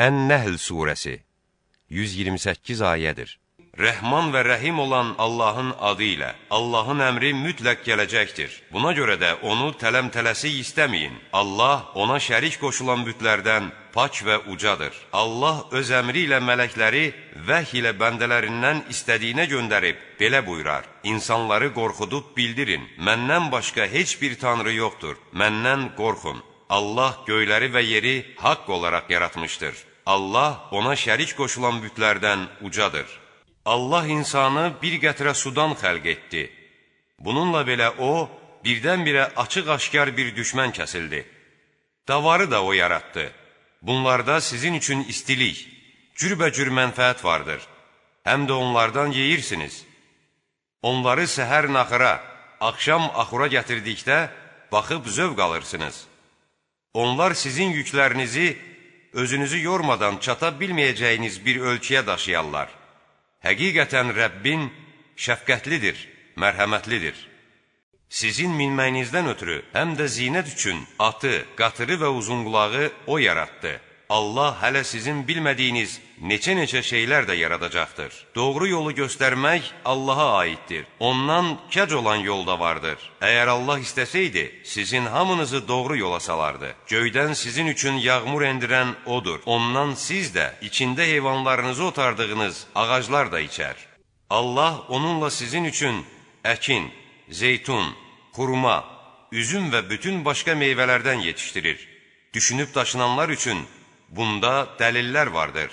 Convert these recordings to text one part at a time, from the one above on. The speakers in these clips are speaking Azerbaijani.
Ən-Nəhl surəsi 128 ayədir. Rəhman və Rəhim olan Allahın adı ilə. Allahın əmri mütləq gələcəkdir. Buna görə də onu tələm-tələsik istəməyin. Allah ona şərik qoşulan bütlərdən pak və ucadır. Allah öz əmri ilə mələkləri vəhy ilə bəndələrindən istədiyinə göndərib, belə buyurar. İnsanları qorxudub bildirin, məndən başqa heç bir tanrı yoxdur, məndən qorxun. Allah göyləri və yeri haqq olaraq yaratmışdır. Allah ona şərik qoşulan bütlərdən ucadır. Allah insanı bir qətrə sudan xəlq etdi. Bununla belə o, birdən-birə açıq-aşkar bir düşmən kəsildi. Davarı da o yaratdı. Bunlarda sizin üçün istilik, cürbəcür mənfəət vardır. Həm də onlardan yeyirsiniz. Onları səhər naxıra, axşam axura gətirdikdə baxıb zövq alırsınız. Onlar sizin yüklərinizi özünüzü yormadan çata bilməyəcəyiniz bir ölçüyə daşıyarlar. Həqiqətən Rəbbin şəfqətlidir, mərhəmətlidir. Sizin minməyinizdən ötürü həm də zinət üçün atı, qatırı və uzunqulağı O yaratdı. Allah hələ sizin bilmədiyiniz neçə-neçə şeylər də yaradacaqdır. Doğru yolu göstərmək Allaha aiddir. Ondan kəc olan yol da vardır. Əgər Allah istəsəydi, sizin hamınızı doğru yola salardı. Göydən sizin üçün yağmur endirən O'dur. Ondan siz də içində heyvanlarınızı otardığınız ağaclar da içər. Allah onunla sizin üçün əkin, zeytun, xurma, üzüm və bütün başqa meyvələrdən yetişdirir. Düşünüb daşınanlar üçün bunda dəlillər vardır.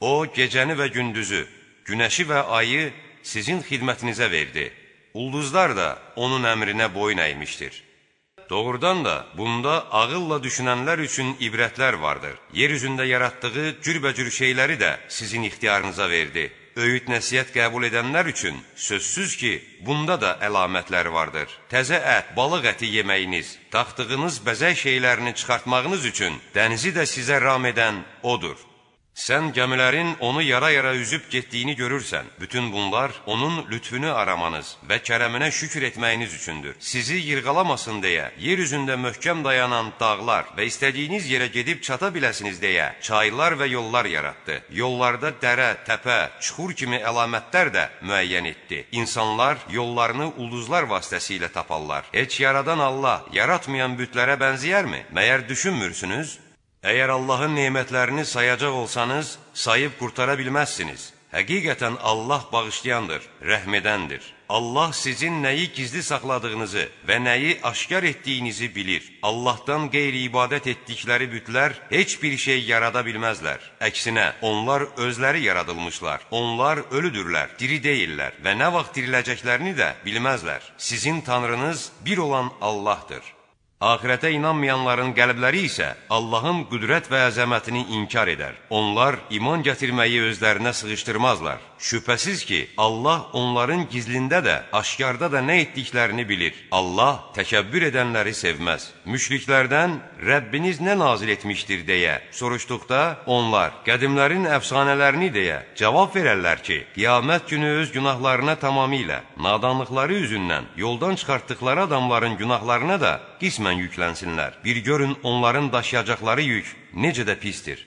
O, gecəni və gündüzü, günəşi və ayı sizin xidmətinizə verdi. Ulduzlar da onun əmrinə boyun əymişdir. Doğrudan da bunda ağılla düşünənlər üçün ibrətlər vardır. Yer üzündə yaratdığı cürbəcür şeyləri də sizin ixtiyarınıza verdi. Öyüd nəsiyyət qəbul edənlər üçün sözsüz ki, bunda da əlamətlər vardır. Təzə ət, balıq əti yeməyiniz, taxtığınız bəzək şeylərini çıxartmağınız üçün dənizi də sizə ram edən odur. Sən gəmilərin onu yara-yara üzüb getdiyini görürsən. Bütün bunlar onun lütfünü aramanız və kərəminə şükür etməyiniz üçündür. Sizi yırğalamasın deyə, yer üzündə möhkəm dayanan dağlar və istədiyiniz yerə gedib çata biləsiniz deyə çaylar və yollar yaratdı. Yollarda dərə, təpə, çuxur kimi əlamətlər də müəyyən etdi. İnsanlar yollarını ulduzlar vasitəsilə taparlar. Heç yaradan Allah yaratmayan bütlərə bənzəyərmi? Məyər düşünmürsünüz? Əgər Allahın nemətlərini sayacaq olsanız, sayıb qurtara bilməzsiniz. Həqiqətən Allah bağışlayandır, rəhmədəndir. Allah sizin nəyi gizli saxladığınızı və nəyi aşkar etdiyinizi bilir. Allahdan qeyri ibadət etdikləri bütlər heç bir şey yarada bilməzlər. Əksinə, onlar özləri yaradılmışlar. Onlar ölüdürlər, diri deyillər və nə vaxt diriləcəklərini də bilməzlər. Sizin tanrınız bir olan Allahdır. Ahirətə inanmayanların qəlbləri isə Allahın qüdrət və əzəmətini inkar edər. Onlar iman gətirməyi özlərinə sığışdırmazlar. Şübhəsiz ki, Allah onların gizlində də, aşkarda da nə etdiklərini bilir. Allah təkəbbür edənləri sevməz. Müşriklərdən Rəbbiniz nə nazil etmişdir deyə soruşduqda, onlar qədimlərin əfsanələrini deyə cavab verərlər ki, qiyamət günü öz günahlarına tamamilə, nadanlıqları üzündən yoldan çıxartdıqları adamların günahlarına da qismən yüklənsinlər. Bir görün onların daşıyacaqları yük necə də pistir.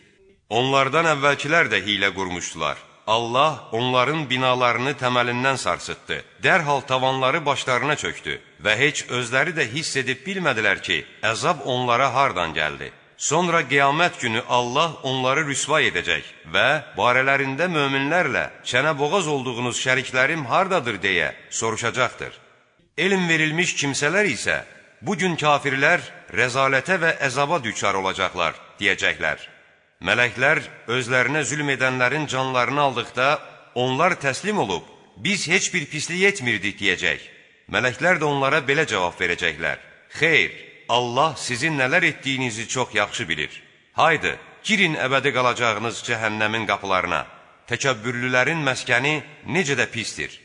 Onlardan əvvəlkilər də hilə qurmuşdular. Allah onların binalarını təməlindən sarsıtdı. Dərhal tavanları başlarına çöktü və heç özləri də hiss edib bilmədilər ki, əzab onlara hardan gəldi. Sonra qiyamət günü Allah onları rüsvay edəcək və barələrində möminlərlə çənə boğaz olduğunuz şəriklərim hardadır deyə soruşacaqdır. Elm verilmiş kimsələr isə bu gün kafirlər rəzalətə və əzaba düçar olacaqlar deyəcəklər. Mələklər özlərinə zülm edənlərin canlarını aldıqda, onlar təslim olub, biz heç bir pislik etmirdik deyəcək. Mələklər də onlara belə cavab verəcəklər. Xeyr, Allah sizin nələr etdiyinizi çox yaxşı bilir. Haydı, girin əbədi qalacağınız cəhənnəmin qapılarına. Təkəbbürlülərin məskəni necə də pistir.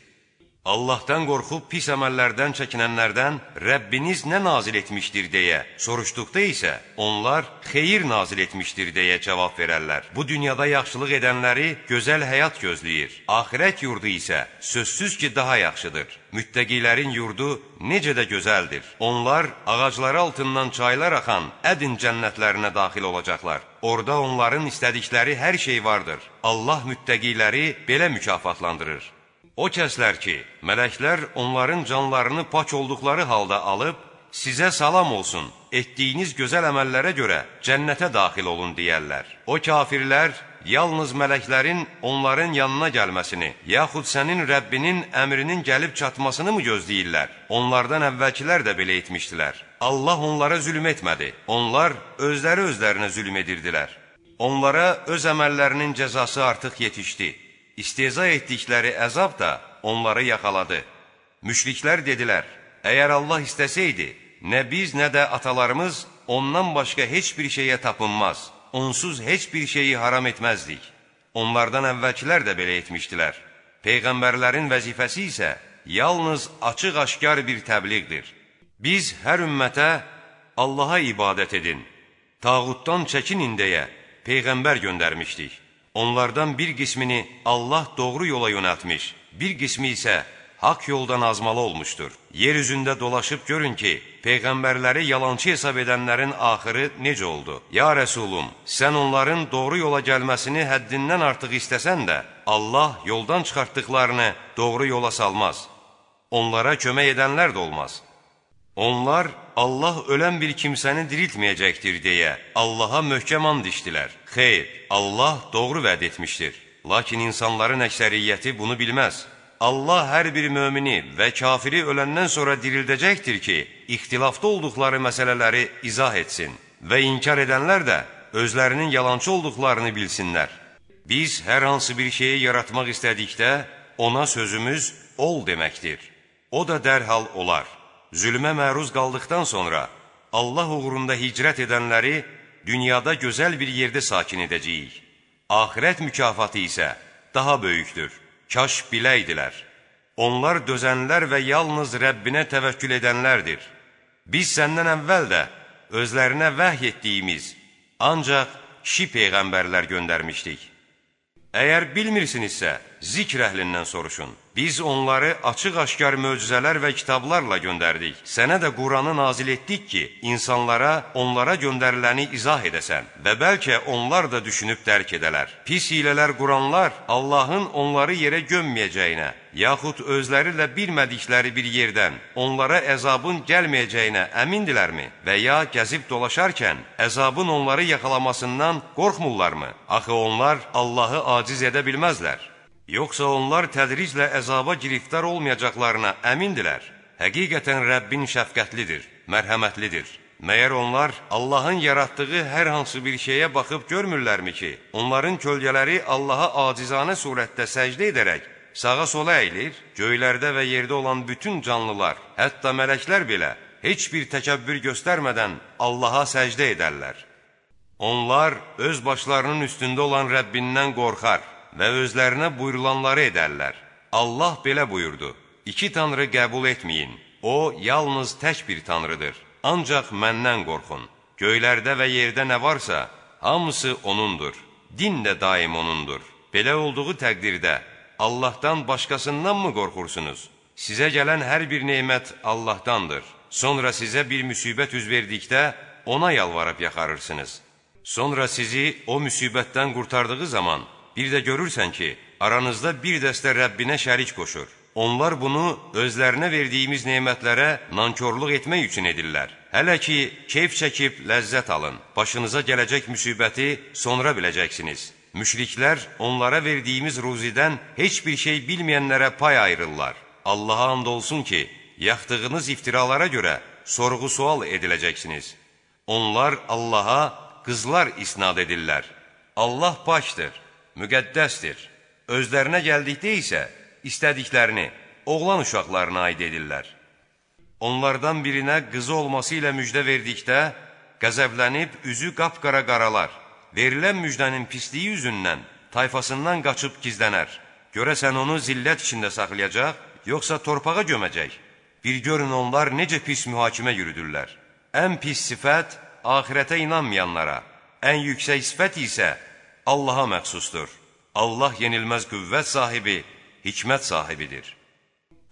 Allahdan qorxub pis əməllərdən çəkinənlərdən Rəbbiniz nə nazil etmişdir deyə soruşduqda isə onlar xeyir nazil etmişdir deyə cavab verərlər. Bu dünyada yaxşılıq edənləri gözəl həyat gözləyir. Axirət yurdu isə sözsüz ki, daha yaxşıdır. Müttəqilərin yurdu necə də gözəldir. Onlar ağacları altından çaylar axan ədin cənnətlərinə daxil olacaqlar. Orada onların istədikləri hər şey vardır. Allah müttəqiləri belə mükafatlandırır. O kəslər ki, mələklər onların canlarını pak olduqları halda alıb, sizə salam olsun, etdiyiniz gözəl əməllərə görə cənnətə daxil olun deyərlər. O kafirlər yalnız mələklərin onların yanına gəlməsini, yaxud sənin Rəbbinin əmrinin gəlib çatmasını mı gözləyirlər? Onlardan əvvəlkilər də belə etmişdilər. Allah onlara zülm etmədi. Onlar özləri özlərinə zülm edirdilər. Onlara öz əməllərinin cəzası artıq yetişdi. İsteza etdikləri əzab da onları yaxaladı. Müşriklər dedilər, əgər Allah istəsəydi, nə biz, nə də atalarımız ondan başqa heç bir şeyə tapınmaz, onsuz heç bir şeyi haram etməzdik. Onlardan əvvəlkilər də belə etmişdilər. Peyğəmbərlərin vəzifəsi isə yalnız açıq-aşkar bir təbliğdir. Biz hər ümmətə Allaha ibadət edin, tağutdan çəkinin deyə Peyğəmbər göndərmişdik. Onlardan bir qismini Allah doğru yola yönəltmiş, bir qismi isə haqq yoldan azmalı olmuşdur. Yer üzündə dolaşıb görün ki, Peyğəmbərləri yalançı hesab edənlərin axırı necə oldu? Ya Rəsulum, sən onların doğru yola gəlməsini həddindən artıq istəsən də, Allah yoldan çıxartdıqlarını doğru yola salmaz. Onlara kömək edənlər də olmaz. Onlar Allah ölən bir kimsəni diriltməyəcəkdir deyə Allaha möhkəm and içdilər. Xeyr, Allah doğru vəd etmişdir. Lakin insanların əksəriyyəti bunu bilməz. Allah hər bir mömini və kafiri öləndən sonra dirildəcəkdir ki, ixtilafda olduqları məsələləri izah etsin və inkar edənlər də özlərinin yalancı olduqlarını bilsinlər. Biz hər hansı bir şeyi yaratmaq istədikdə ona sözümüz ol deməkdir. O da dərhal olar zülmə məruz qaldıqdan sonra Allah uğrunda hicrət edənləri dünyada gözəl bir yerdə sakin edəcəyik. Ahirət mükafatı isə daha böyükdür. Kaş biləydilər. Onlar dözənlər və yalnız Rəbbinə təvəkkül edənlərdir. Biz səndən əvvəl də özlərinə vəhy etdiyimiz, ancaq kişi peyğəmbərlər göndərmişdik. Əgər bilmirsinizsə, zikr əhlindən soruşun. Biz onları açıq-aşkar möcüzələr və kitablarla göndərdik. Sənə də Quranı nazil etdik ki, insanlara onlara göndəriləni izah edəsən və bəlkə onlar da düşünüb dərk edələr. Pis hilələr quranlar Allahın onları yerə gömməyəcəyinə, yaxud özləri ilə bilmədikləri bir yerdən onlara əzabın gəlməyəcəyinə əmindilərmi? Və ya gəzib dolaşarkən əzabın onları yaxalamasından qorxmurlarmı? Axı onlar Allahı aciz edə bilməzlər. Yoxsa onlar tədriclə əzaba giriftar olmayacaqlarına əmindilər. Həqiqətən Rəbbin şəfqətlidir, mərhəmətlidir. Məyər onlar Allahın yaratdığı hər hansı bir şeyə baxıb görmürlərmi ki, onların kölgələri Allaha acizanə surətdə səcdə edərək sağa sola əyilir, göylərdə və yerdə olan bütün canlılar, hətta mələklər belə heç bir təkəbbür göstərmədən Allaha səcdə edərlər. Onlar öz başlarının üstündə olan Rəbbindən qorxar və özlərinə buyurulanları edərlər. Allah belə buyurdu, iki tanrı qəbul etməyin, o yalnız tək bir tanrıdır, ancaq məndən qorxun. Göylərdə və yerdə nə varsa, hamısı O'nundur, din də daim O'nundur. Belə olduğu təqdirdə Allahdan başqasından mı qorxursunuz? Sizə gələn hər bir neymət Allahdandır. Sonra sizə bir müsibət üz verdikdə ona yalvarıb yaxarırsınız. Sonra sizi o müsibətdən qurtardığı zaman Bir də görürsən ki, aranızda bir dəstə Rəbbinə şərik qoşur. Onlar bunu özlərinə verdiyimiz nemətlərə nankorluq etmək üçün edirlər. Hələ ki, keyf çəkib ləzzət alın. Başınıza gələcək müsibəti sonra biləcəksiniz. Müşriklər onlara verdiyimiz ruzidən heç bir şey bilməyənlərə pay ayırırlar. Allaha and olsun ki, yaxdığınız iftiralara görə sorğu-sual ediləcəksiniz. Onlar Allaha qızlar isnad edirlər. Allah başdır müqəddəsdir. Özlərinə gəldikdə isə istədiklərini oğlan uşaqlarına aid edirlər. Onlardan birinə qızı olması ilə müjdə verdikdə, qəzəblənib üzü qapqara qaralar. Verilən müjdənin pisliyi üzündən tayfasından qaçıb gizlənər. Görəsən onu zillət içində saxlayacaq, yoxsa torpağa göməcək? Bir görün onlar necə pis mühakimə yürüdürlər. Ən pis sifət axirətə inanmayanlara, ən yüksək sifət isə Allaha məxsusdur. Allah yenilməz qüvvət sahibi, hikmət sahibidir.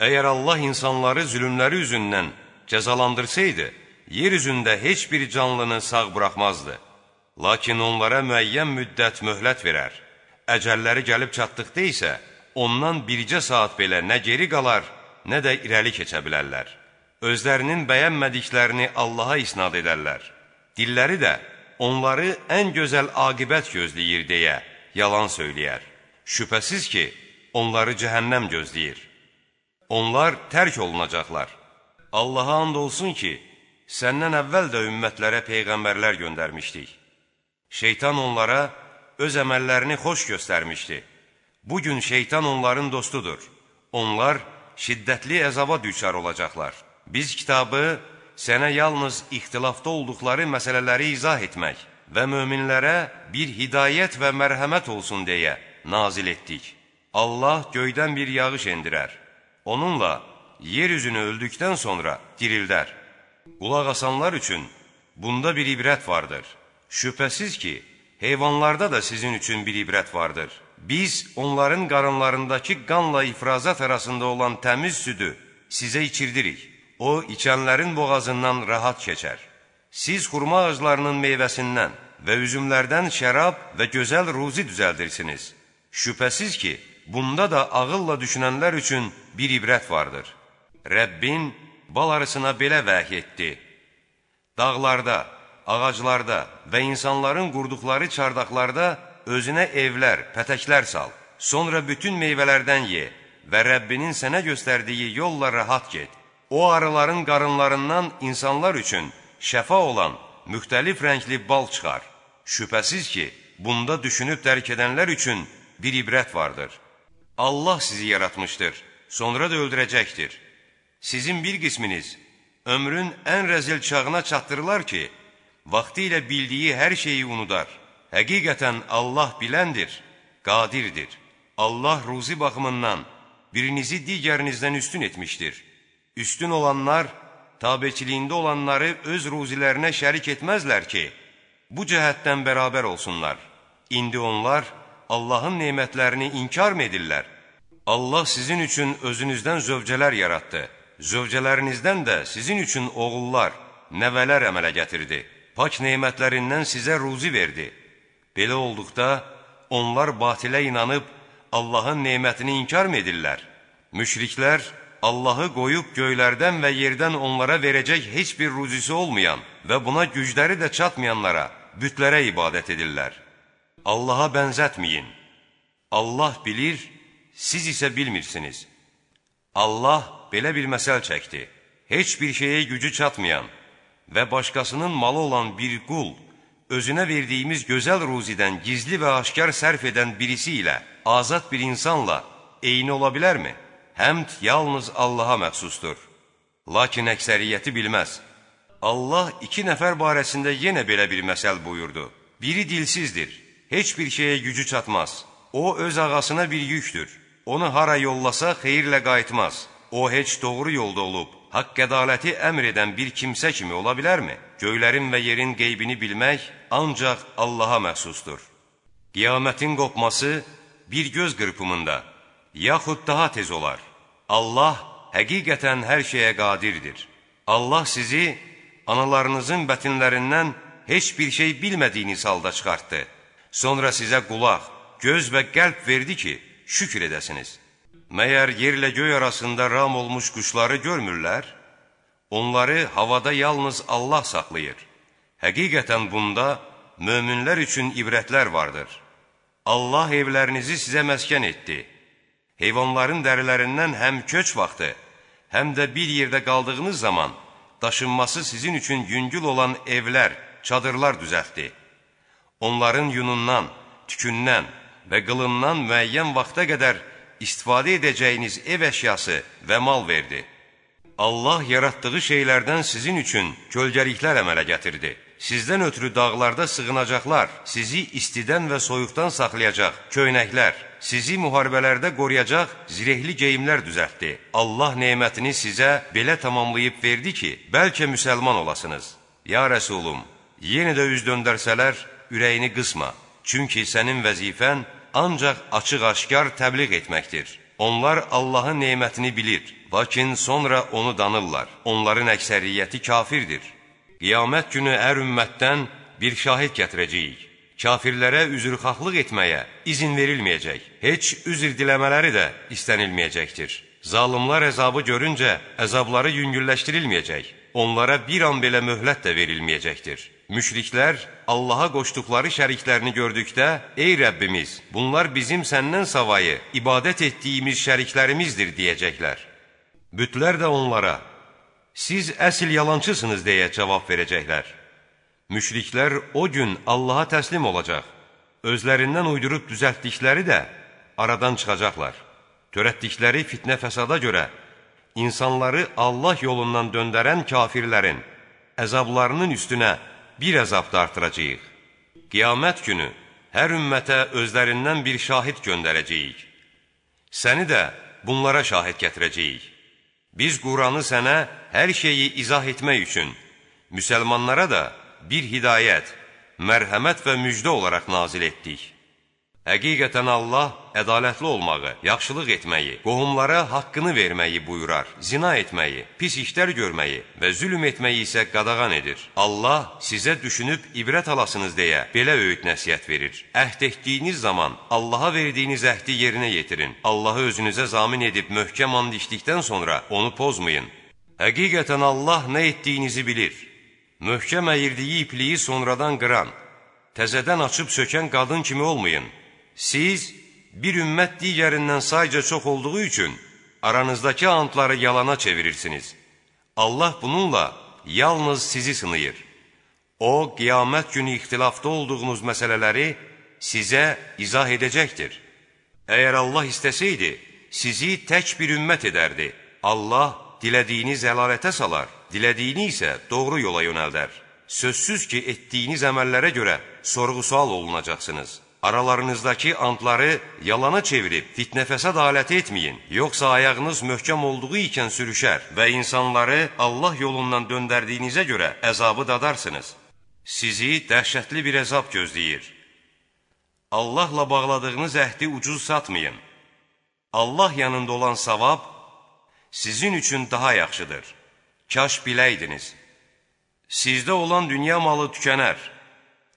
Əgər Allah insanları zülümləri üzündən cəzalandırsaydı, yer üzündə heç bir canlını sağ buraxmazdı. Lakin onlara müəyyən müddət möhlət verər. Əcəlləri gəlib çatdıqda isə, ondan bircə saat belə nə geri qalar, nə də irəli keçə bilərlər. Özlərinin bəyənmədiklərini Allaha isnad edərlər. Dilləri də onları ən gözəl aqibət gözləyir deyə yalan söyləyər. Şübhəsiz ki, onları cəhənnəm gözləyir. Onlar tərk olunacaqlar. Allaha and olsun ki, səndən əvvəl də ümmətlərə peyğəmbərlər göndərmişdik. Şeytan onlara öz əməllərini xoş göstərmişdi. Bugün şeytan onların dostudur. Onlar şiddətli əzaba düçar olacaqlar. Biz kitabı sənə yalnız ixtilafda olduqları məsələləri izah etmək və möminlərə bir hidayət və mərhəmət olsun deyə nazil etdik. Allah göydən bir yağış endirər. Onunla yer üzünü öldükdən sonra dirildər. Qulaq asanlar üçün bunda bir ibrət vardır. Şübhəsiz ki, heyvanlarda da sizin üçün bir ibrət vardır. Biz onların qarınlarındakı qanla ifrazat arasında olan təmiz südü sizə içirdirik. O, içənlərin boğazından rahat keçər. Siz xurma ağaclarının meyvəsindən və üzümlərdən şərab və gözəl ruzi düzəldirsiniz. Şübhəsiz ki, bunda da ağılla düşünənlər üçün bir ibrət vardır. Rəbbin bal arısına belə vəhy etdi. Dağlarda, ağaclarda və insanların qurduqları çardaqlarda özünə evlər, pətəklər sal. Sonra bütün meyvələrdən ye və Rəbbinin sənə göstərdiyi yolla rahat get. O arıların qarınlarından insanlar üçün şəfa olan müxtəlif rəngli bal çıxar. Şübhəsiz ki, bunda düşünüb dərk edənlər üçün bir ibrət vardır. Allah sizi yaratmışdır, sonra da öldürəcəkdir. Sizin bir qisminiz ömrün ən rəzil çağına çatdırılar ki, vaxtı ilə bildiyi hər şeyi unudar. Həqiqətən Allah biləndir, qadirdir. Allah ruzi baxımından birinizi digərinizdən üstün etmişdir. Üstün olanlar, tabeçiliyində olanları öz ruzilərinə şərik etməzlər ki, bu cəhətdən bərabər olsunlar. İndi onlar Allahın nemətlərini inkar mı edirlər? Allah sizin üçün özünüzdən zövcələr yaratdı. Zövcələrinizdən də sizin üçün oğullar, nəvələr əmələ gətirdi. Pak nemətlərindən sizə ruzi verdi. Belə olduqda onlar batilə inanıb Allahın nemətini inkar mı edirlər? Müşriklər Allahı qoyub göylərdən və yerdən onlara verəcək heç bir ruzisi olmayan və buna gücləri də çatmayanlara, bütlərə ibadət edirlər. Allaha bənzətməyin. Allah bilir, siz isə bilmirsiniz. Allah belə bir məsəl çəkdi. Heç bir şeyə gücü çatmayan və başqasının malı olan bir qul, özünə verdiyimiz gözəl ruzidən gizli və aşkar sərf edən birisi ilə, azad bir insanla eyni ola bilərmi? Həmd yalnız Allaha məxsusdur. Lakin əksəriyyəti bilməz. Allah iki nəfər barəsində yenə belə bir məsəl buyurdu. Biri dilsizdir, heç bir şeyə gücü çatmaz. O, öz ağasına bir yükdür. Onu hara yollasa xeyirlə qayıtmaz. O, heç doğru yolda olub, haqq ədaləti əmr edən bir kimsə kimi ola bilərmi? Göylərin və yerin qeybini bilmək ancaq Allaha məxsusdur. Qiyamətin qopması bir göz qırpımında, yaxud daha tez olar. Allah həqiqətən hər şeyə qadirdir. Allah sizi analarınızın bətinlərindən heç bir şey bilmədiyiniz halda çıxartdı. Sonra sizə qulaq, göz və qəlb verdi ki, şükür edəsiniz. Məyər yerlə göy arasında ram olmuş quşları görmürlər? Onları havada yalnız Allah saxlayır. Həqiqətən bunda möminlər üçün ibrətlər vardır. Allah evlərinizi sizə məskən etdi. Heyvanların dərilərindən həm köç vaxtı, həm də bir yerdə qaldığınız zaman daşınması sizin üçün yüngül olan evlər, çadırlar düzəltdi. Onların yunundan, tükündən və qılından müəyyən vaxta qədər istifadə edəcəyiniz ev əşyası və mal verdi. Allah yaratdığı şeylərdən sizin üçün kölgəliklər əmələ gətirdi. Sizdən ötürü dağlarda sığınacaqlar, sizi istidən və soyuqdan saxlayacaq köynəklər, sizi müharibələrdə qoruyacaq zirehli geyimlər düzəltdi. Allah nemətini sizə belə tamamlayıb verdi ki, bəlkə müsəlman olasınız. Ya Rəsulum, yenə də üz döndərsələr, ürəyini qısma. Çünki sənin vəzifən ancaq açıq-aşkar təbliğ etməkdir. Onlar Allahın nemətini bilir, lakin sonra onu danırlar. Onların əksəriyyəti kafirdir. Qiyamət günü hər ümmətdən bir şahid gətirəcəyik. Kafirlərə üzrxahlıq etməyə izin verilməyəcək. Heç üzr diləmələri də istənilməyəcəkdir. Zalimlar əzabı görüncə əzabları yüngülləşdirilməyəcək. Onlara bir an belə möhlət də verilməyəcəkdir. Müşriklər Allaha qoşduqları şəriklərini gördükdə, Ey Rəbbimiz, bunlar bizim səndən savayı ibadət etdiyimiz şəriklərimizdir deyəcəklər. Bütlər də onlara, siz əsl yalancısınız deyə cavab verəcəklər. Müşriklər o gün Allaha təslim olacaq. Özlərindən uydurub düzəltdikləri də aradan çıxacaqlar. Törətdikləri fitnə fəsada görə insanları Allah yolundan döndərən kafirlərin əzablarının üstünə bir əzab da artıracaq. Qiyamət günü hər ümmətə özlərindən bir şahid göndərəcəyik. Səni də bunlara şahid gətirəcəyik. Biz Quranı sənə hər şeyi izah etmək üçün müsəlmanlara da bir hidayət, mərhəmət və müjdə olaraq nazil etdik. Həqiqətən Allah ədalətli olmağı, yaxşılıq etməyi, qohumlara haqqını verməyi buyurar, zina etməyi, pis işlər görməyi və zülm etməyi isə qadağan edir. Allah sizə düşünüb ibrət alasınız deyə belə öyüd nəsiyyət verir. Əhd etdiyiniz zaman Allaha verdiyiniz əhdi yerinə yetirin. Allahı özünüzə zamin edib möhkəm and içdikdən sonra onu pozmayın. Həqiqətən Allah nə etdiyinizi bilir. Möhkəm əyirdiyi ipliyi sonradan qıran, təzədən açıb sökən qadın kimi olmayın. Siz bir ümmət digərindən sayca çox olduğu üçün aranızdakı antları yalana çevirirsiniz. Allah bununla yalnız sizi sınayır. O, qiyamət günü ixtilafda olduğunuz məsələləri sizə izah edəcəkdir. Əgər Allah istəsəydi, sizi tək bir ümmət edərdi. Allah dilədiyini zəlalətə salar, dilədiyini isə doğru yola yönəldər. Sözsüz ki, etdiyiniz əməllərə görə sorğu-sual olunacaqsınız. Aralarınızdakı antları yalana çevirib fitnə fəsad aləti etməyin, yoxsa ayağınız möhkəm olduğu ikən sürüşər və insanları Allah yolundan döndərdiyinizə görə əzabı dadarsınız. Sizi dəhşətli bir əzab gözləyir. Allahla bağladığınız əhdi ucuz satmayın. Allah yanında olan savab sizin üçün daha yaxşıdır. Kaş biləydiniz. Sizdə olan dünya malı tükənər.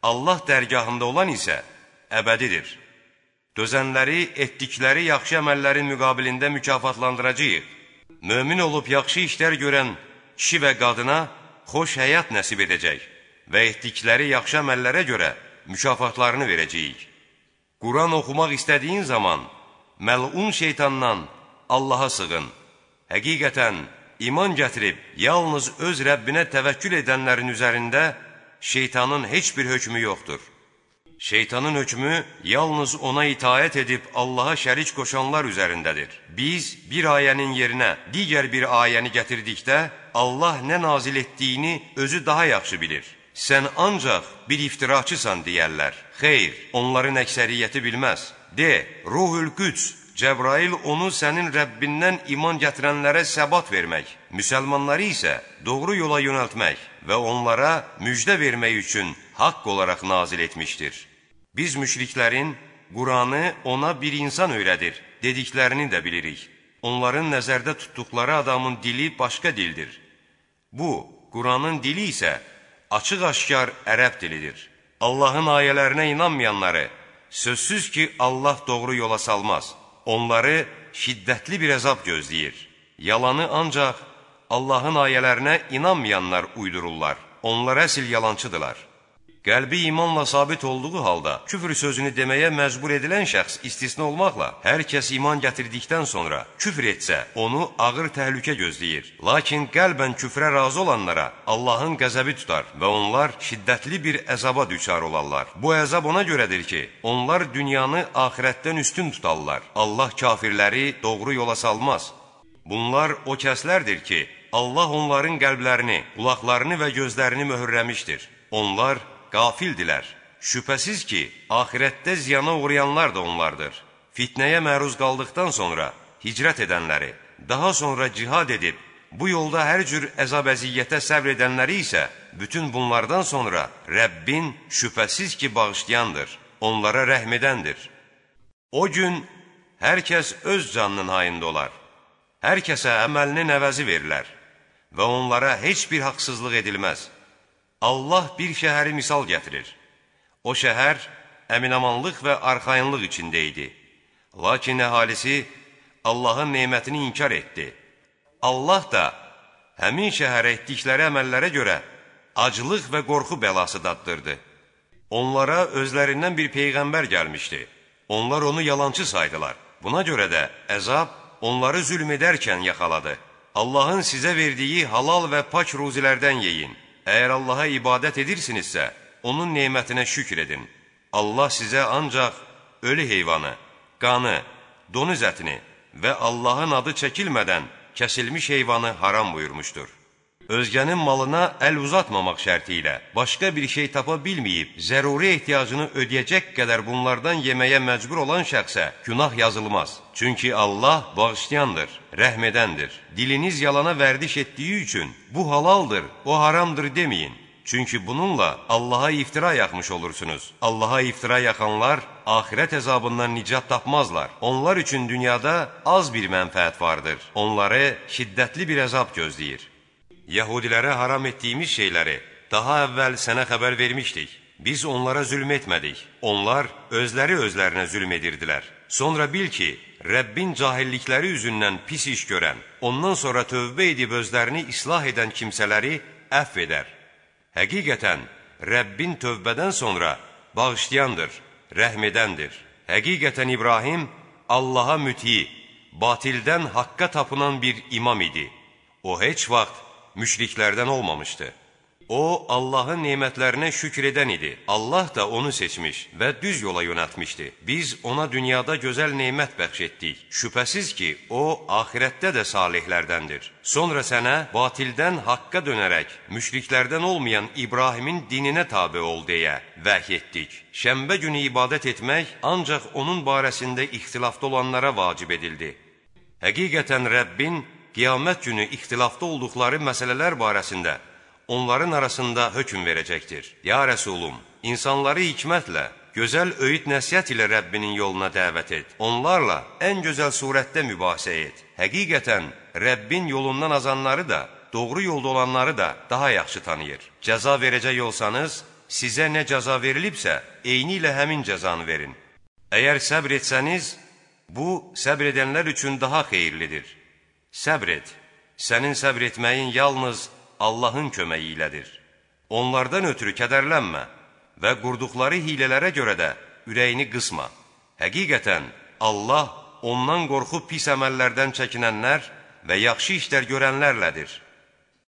Allah dərgahında olan isə əbədidir. Dözənləri etdikləri yaxşı əməllərin müqabilində mükafatlandıracağıq. Mömin olub yaxşı işlər görən kişi və qadına xoş həyat nəsib edəcək və etdikləri yaxşı əməllərə görə mükafatlarını verəcəyik. Quran oxumaq istədiyin zaman məlun şeytandan Allaha sığın. Həqiqətən, iman gətirib yalnız öz Rəbbinə təvəkkül edənlərin üzərində şeytanın heç bir hökmü yoxdur. Şeytanın hökmü yalnız ona itaət edib Allaha şərik qoşanlar üzərindədir. Biz bir ayənin yerinə digər bir ayəni gətirdikdə, Allah nə nazil etdiyini özü daha yaxşı bilir. Sən ancaq bir iftiraçısan deyərlər. Xeyr, onların əksəriyyəti bilməz. De, Ruhul Qüds, Cəbrail onu sənin Rəbbindən iman gətirənlərə səbat vermək, müsəlmanları isə doğru yola yönəltmək və onlara müjdə vermək üçün haqq olaraq nazil etmişdir. Biz müşriklərin Quranı ona bir insan öyrədir dediklərini də bilirik. Onların nəzərdə tutduqları adamın dili başqa dildir. Bu, Quranın dili isə açıq-aşkar ərəb dilidir. Allahın ayələrinə inanmayanları sözsüz ki, Allah doğru yola salmaz. Onları şiddətli bir əzab gözləyir. Yalanı ancaq Allahın ayələrinə inanmayanlar uydururlar. Onlar əsil yalancıdırlar. Qəlbi imanla sabit olduğu halda küfr sözünü deməyə məcbur edilən şəxs istisna olmaqla hər kəs iman gətirdikdən sonra küfr etsə, onu ağır təhlükə gözləyir. Lakin qəlbən küfrə razı olanlara Allahın qəzəbi tutar və onlar şiddətli bir əzaba düçar olarlar. Bu əzab ona görədir ki, onlar dünyanı axirətdən üstün tutarlar. Allah kafirləri doğru yola salmaz. Bunlar o kəslərdir ki, Allah onların qəlblərini, qulaqlarını və gözlərini möhürləmişdir. Onlar qafildilər. Şübhəsiz ki, axirətdə ziyana uğrayanlar da onlardır. Fitnəyə məruz qaldıqdan sonra hicrət edənləri, daha sonra cihad edib, bu yolda hər cür əzab-əziyyətə səbr edənləri isə bütün bunlardan sonra Rəbbin şübhəsiz ki, bağışlayandır, onlara rəhm edəndir. O gün hər kəs öz canının hayında olar. Hər kəsə əməlinin əvəzi verilər və onlara heç bir haqsızlıq edilməz. Allah bir şəhəri misal gətirir. O şəhər əminamanlıq və arxayınlıq içində idi. Lakin əhalisi Allahın neymətini inkar etdi. Allah da həmin şəhərə etdikləri əməllərə görə aclıq və qorxu bəlası daddırdı. Onlara özlərindən bir peyğəmbər gəlmişdi. Onlar onu yalancı saydılar. Buna görə də əzab onları zülm edərkən yaxaladı. Allahın sizə verdiyi halal və pak ruzilərdən yeyin. Əgər Allaha ibadət edirsinizsə, onun nemətinə şükr edin. Allah sizə ancaq ölü heyvanı, qanı, donuz ətini və Allahın adı çəkilmədən kəsilmiş heyvanı haram buyurmuşdur. Özgənin malına əl uzatmamaq şərti ilə başqa bir şey tapa bilməyib, zəruri ehtiyacını ödəyəcək qədər bunlardan yeməyə məcbur olan şəxsə günah yazılmaz. Çünki Allah bağışlayandır, rəhm edəndir. Diliniz yalana vərdiş etdiyi üçün bu halaldır, o haramdır deməyin. Çünki bununla Allaha iftira yaxmış olursunuz. Allaha iftira yaxanlar axirət əzabından nicat tapmazlar. Onlar üçün dünyada az bir mənfəət vardır. Onları şiddətli bir əzab gözləyir. Yahudilərə haram etdiyimiz şeyləri daha əvvəl sənə xəbər vermişdik. Biz onlara zülm etmədik. Onlar özləri özlərinə zülm edirdilər. Sonra bil ki, Rəbbin cahillikləri üzündən pis iş görən, ondan sonra tövbə edib özlərini islah edən kimsələri əfv edər. Həqiqətən, Rəbbin tövbədən sonra bağışlayandır, rəhm edəndir. Həqiqətən İbrahim Allaha müti, batildən haqqa tapınan bir imam idi. O heç vaxt müşriklərdən olmamışdı. O, Allahın nemətlərinə şükr edən idi. Allah da onu seçmiş və düz yola yönətmişdi. Biz ona dünyada gözəl nemət bəxş etdik. Şübhəsiz ki, o, ahirətdə də salihlərdəndir. Sonra sənə batildən haqqa dönərək, müşriklərdən olmayan İbrahimin dininə tabi ol deyə vəhy etdik. Şəmbə günü ibadət etmək ancaq onun barəsində ixtilafda olanlara vacib edildi. Həqiqətən Rəbbin qiyamət günü ixtilafda olduqları məsələlər barəsində onların arasında hökm verəcəkdir. Ya Rəsulum, insanları hikmətlə, gözəl öyüd nəsiyyət ilə Rəbbinin yoluna dəvət et. Onlarla ən gözəl surətdə mübahisə et. Həqiqətən, Rəbbin yolundan azanları da, doğru yolda olanları da daha yaxşı tanıyır. Cəza verəcək olsanız, sizə nə cəza verilibsə, eyni ilə həmin cəzanı verin. Əgər səbr etsəniz, bu, səbr edənlər üçün daha xeyirlidir. Səbr et, sənin səbr etməyin yalnız Allahın köməyi ilədir. Onlardan ötürü kədərlənmə və qurduqları hilələrə görə də ürəyini qısma. Həqiqətən, Allah ondan qorxub pis əməllərdən çəkinənlər və yaxşı işlər görənlərlədir.